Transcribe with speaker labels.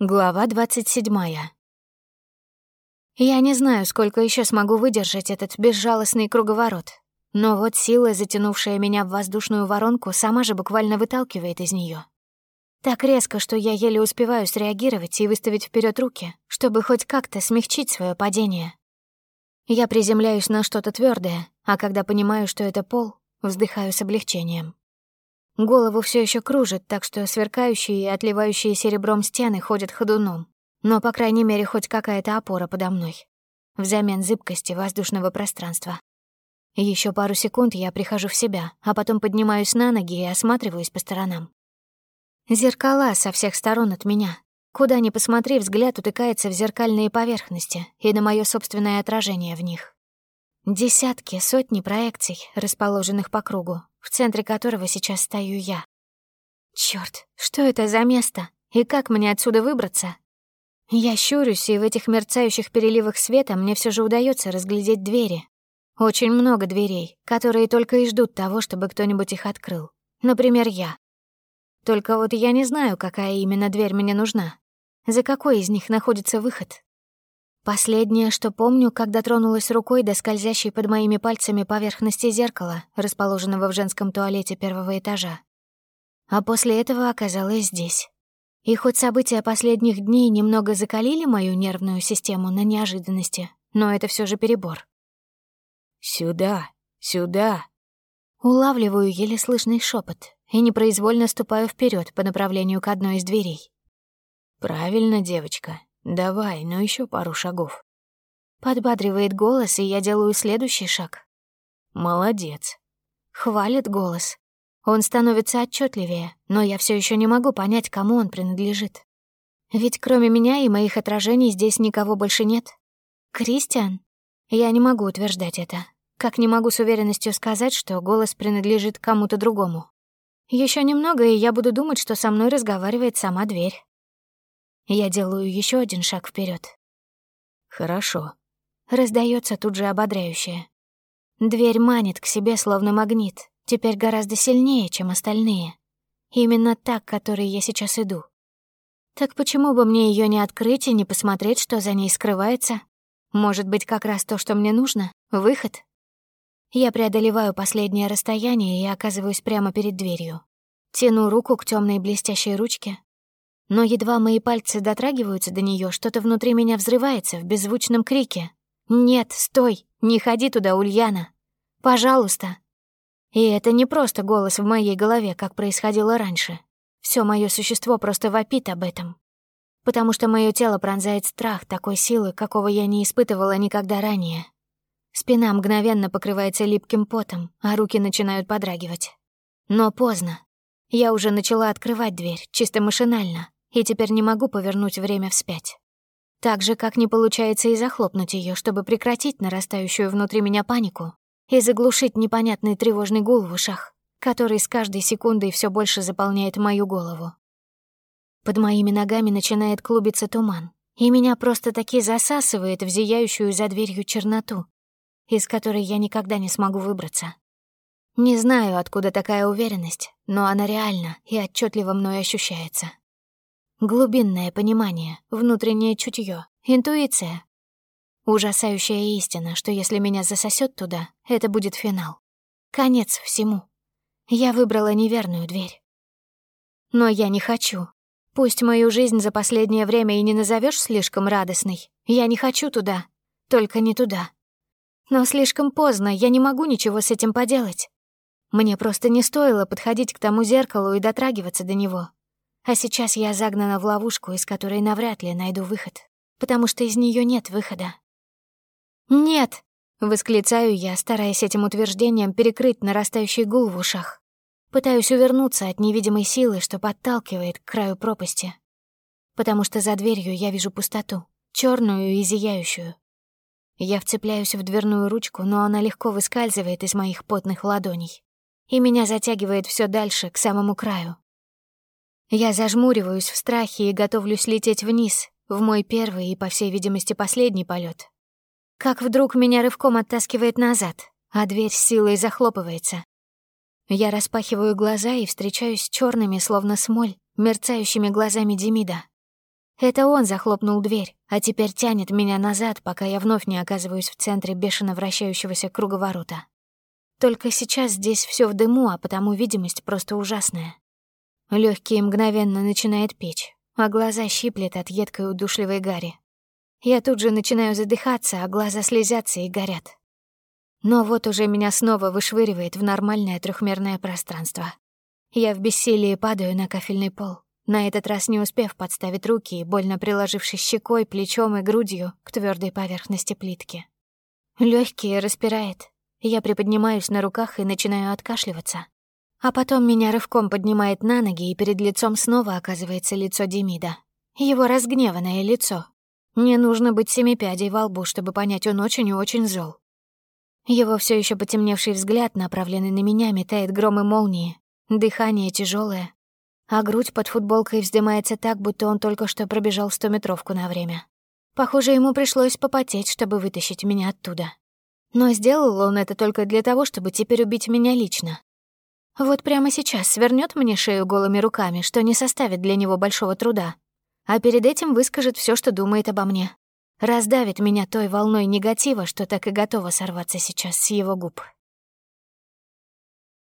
Speaker 1: Глава 27. Я не знаю, сколько еще смогу выдержать этот безжалостный круговорот. Но вот сила, затянувшая меня в воздушную воронку, сама же буквально выталкивает из нее. Так резко, что я еле успеваю среагировать и выставить вперед руки, чтобы хоть как-то смягчить свое падение. Я приземляюсь на что-то твердое, а когда понимаю, что это пол, вздыхаю с облегчением. Голову все еще кружит, так что сверкающие и отливающие серебром стены ходят ходуном. Но, по крайней мере, хоть какая-то опора подо мной. Взамен зыбкости воздушного пространства. Еще пару секунд я прихожу в себя, а потом поднимаюсь на ноги и осматриваюсь по сторонам. Зеркала со всех сторон от меня. Куда ни посмотри, взгляд утыкается в зеркальные поверхности и на мое собственное отражение в них. Десятки, сотни проекций, расположенных по кругу, в центре которого сейчас стою я. Чёрт, что это за место? И как мне отсюда выбраться? Я щурюсь, и в этих мерцающих переливах света мне все же удается разглядеть двери. Очень много дверей, которые только и ждут того, чтобы кто-нибудь их открыл. Например, я. Только вот я не знаю, какая именно дверь мне нужна. За какой из них находится выход? Последнее, что помню, когда тронулась рукой до скользящей под моими пальцами поверхности зеркала, расположенного в женском туалете первого этажа. А после этого оказалась здесь. И хоть события последних дней немного закалили мою нервную систему на неожиданности, но это все же перебор.
Speaker 2: «Сюда, сюда!»
Speaker 1: Улавливаю еле слышный шепот и непроизвольно ступаю вперед по направлению к одной из дверей.
Speaker 2: «Правильно, девочка, «Давай, ну еще пару шагов».
Speaker 1: Подбадривает голос, и я делаю следующий шаг.
Speaker 2: «Молодец».
Speaker 1: Хвалит голос. Он становится отчетливее, но я все еще не могу понять, кому он принадлежит. Ведь кроме меня и моих отражений здесь никого больше нет. Кристиан? Я не могу утверждать это. Как не могу с уверенностью сказать, что голос принадлежит кому-то другому. Еще немного, и я буду думать, что со мной разговаривает сама дверь. Я делаю еще один шаг вперед.
Speaker 2: Хорошо.
Speaker 1: Раздается тут же ободряющее. Дверь манит к себе словно магнит, теперь гораздо сильнее, чем остальные. Именно так, к которой я сейчас иду. Так почему бы мне ее не открыть и не посмотреть, что за ней скрывается? Может быть, как раз то, что мне нужно? Выход? Я преодолеваю последнее расстояние и оказываюсь прямо перед дверью. Тяну руку к темной блестящей ручке, но едва мои пальцы дотрагиваются до нее, что-то внутри меня взрывается в беззвучном крике. «Нет, стой! Не ходи туда, Ульяна! Пожалуйста!» И это не просто голос в моей голове, как происходило раньше. Все мое существо просто вопит об этом. Потому что мое тело пронзает страх такой силы, какого я не испытывала никогда ранее. Спина мгновенно покрывается липким потом, а руки начинают подрагивать. Но поздно. Я уже начала открывать дверь, чисто машинально, и теперь не могу повернуть время вспять. Так же, как не получается и захлопнуть ее, чтобы прекратить нарастающую внутри меня панику и заглушить непонятный тревожный гул в ушах, который с каждой секундой все больше заполняет мою голову. Под моими ногами начинает клубиться туман, и меня просто-таки засасывает в зияющую за дверью черноту, из которой я никогда не смогу выбраться. Не знаю, откуда такая уверенность, но она реальна и отчетливо мной ощущается. Глубинное понимание, внутреннее чутье, интуиция. Ужасающая истина, что если меня засосет туда, это будет финал. Конец всему. Я выбрала неверную дверь. Но я не хочу. Пусть мою жизнь за последнее время и не назовешь слишком радостной, я не хочу туда, только не туда. Но слишком поздно, я не могу ничего с этим поделать. Мне просто не стоило подходить к тому зеркалу и дотрагиваться до него, а сейчас я загнана в ловушку, из которой навряд ли найду выход, потому что из нее нет выхода. «Нет!» — восклицаю я, стараясь этим утверждением перекрыть нарастающий гул в ушах. Пытаюсь увернуться от невидимой силы, что подталкивает к краю пропасти. Потому что за дверью я вижу пустоту, черную и зияющую. Я вцепляюсь в дверную ручку, но она легко выскальзывает из моих потных ладоней. И меня затягивает все дальше, к самому краю, я зажмуриваюсь в страхе и готовлюсь лететь вниз, в мой первый и, по всей видимости, последний полет. Как вдруг меня рывком оттаскивает назад, а дверь с силой захлопывается. Я распахиваю глаза и встречаюсь с черными, словно смоль, мерцающими глазами Демида. Это он захлопнул дверь, а теперь тянет меня назад, пока я вновь не оказываюсь в центре бешено вращающегося круговорота. Только сейчас здесь все в дыму, а потому видимость просто ужасная. Легкие мгновенно начинает печь, а глаза щиплет от едкой удушливой гари. Я тут же начинаю задыхаться, а глаза слезятся и горят. Но вот уже меня снова вышвыривает в нормальное трехмерное пространство. Я в бессилии падаю на кафельный пол, на этот раз не успев подставить руки и больно приложившись щекой, плечом и грудью к твердой поверхности плитки. Легкие распирает. Я приподнимаюсь на руках и начинаю откашливаться. А потом меня рывком поднимает на ноги, и перед лицом снова оказывается лицо Демида. Его разгневанное лицо. Не нужно быть семипядей во лбу, чтобы понять, он очень и очень зол. Его все еще потемневший взгляд, направленный на меня, метает гром и молнии. Дыхание тяжелое, а грудь под футболкой вздымается так, будто он только что пробежал стометровку на время. Похоже, ему пришлось попотеть, чтобы вытащить меня оттуда. Но сделал он это только для того, чтобы теперь убить меня лично. Вот прямо сейчас свернет мне шею голыми руками, что не составит для него большого труда, а перед этим выскажет все, что думает обо мне, раздавит меня той волной негатива, что так и готова сорваться сейчас с его губ.